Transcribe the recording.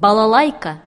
балалайка.